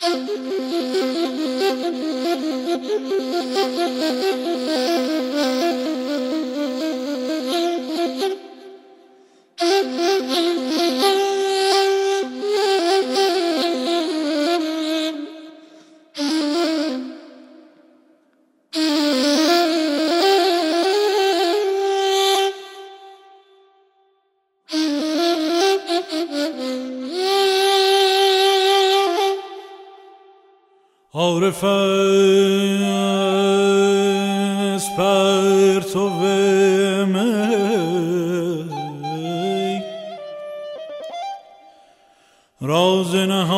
Thank you. عارف است پرتو می راز نهانی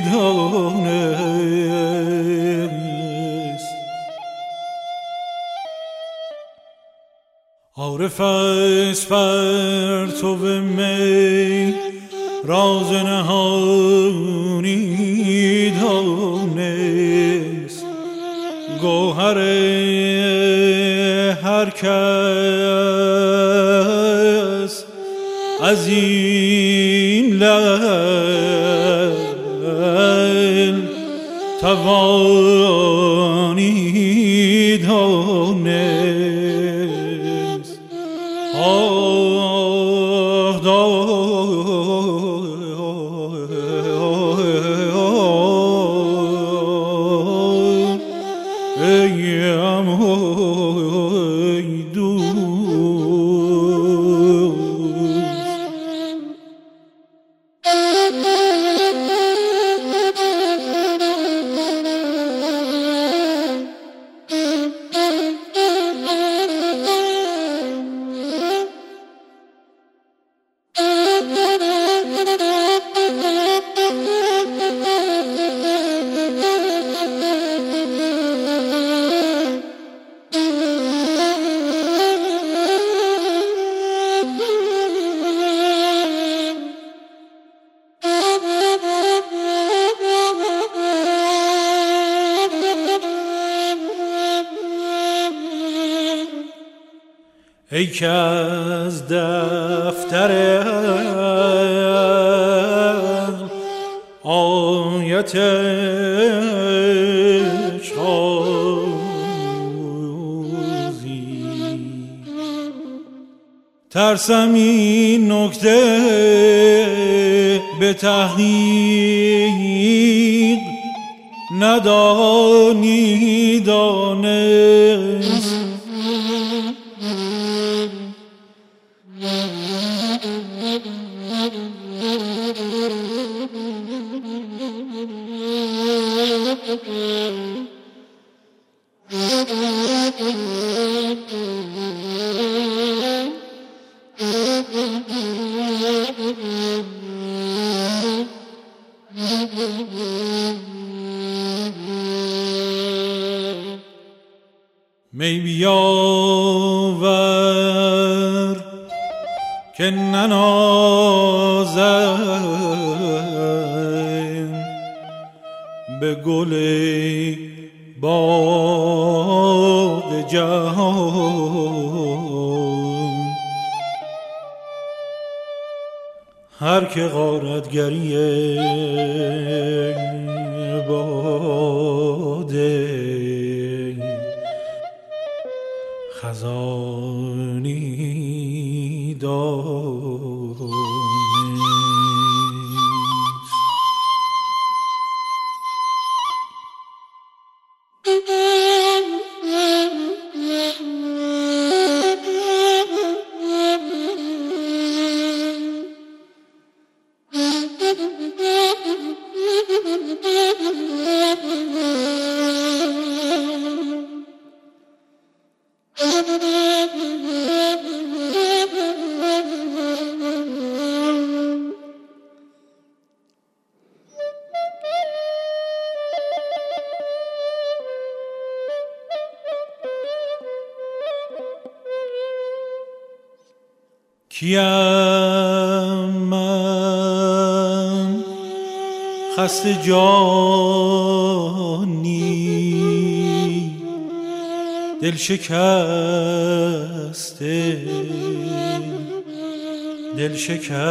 دانست عارف است می راز نهانی دانست. گوهر هر کس از این لعل توانی ای که از دفتر آیت چازی ترسم این نکته به تحقیق ندانی دانست می بیاور که ننازم به گل باغ جهان. هر که غارتگری باده خزانی کیم من خسته جانی. دل شکسته. دل شکسته.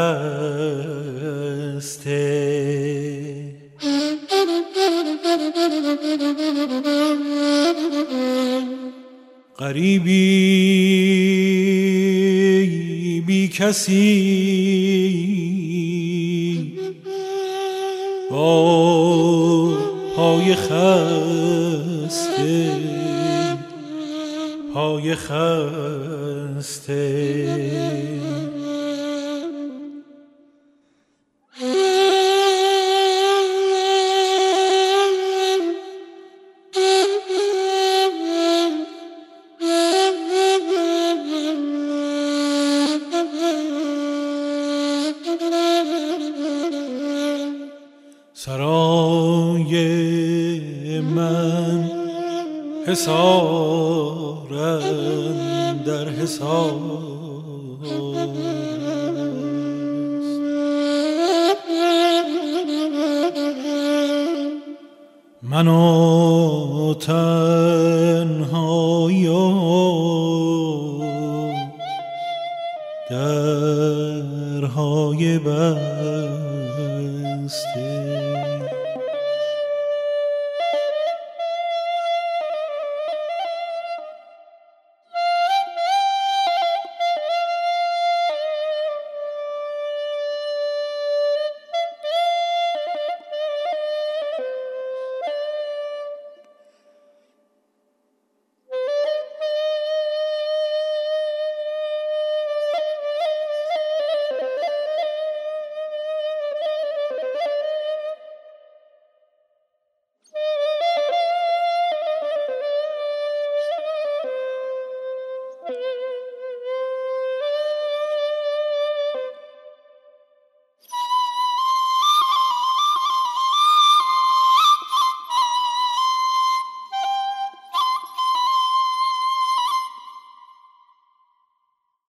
غریبی بی کسی با پای خسته پای خسته. حسارم در حسار من و تنهایی درهای بسته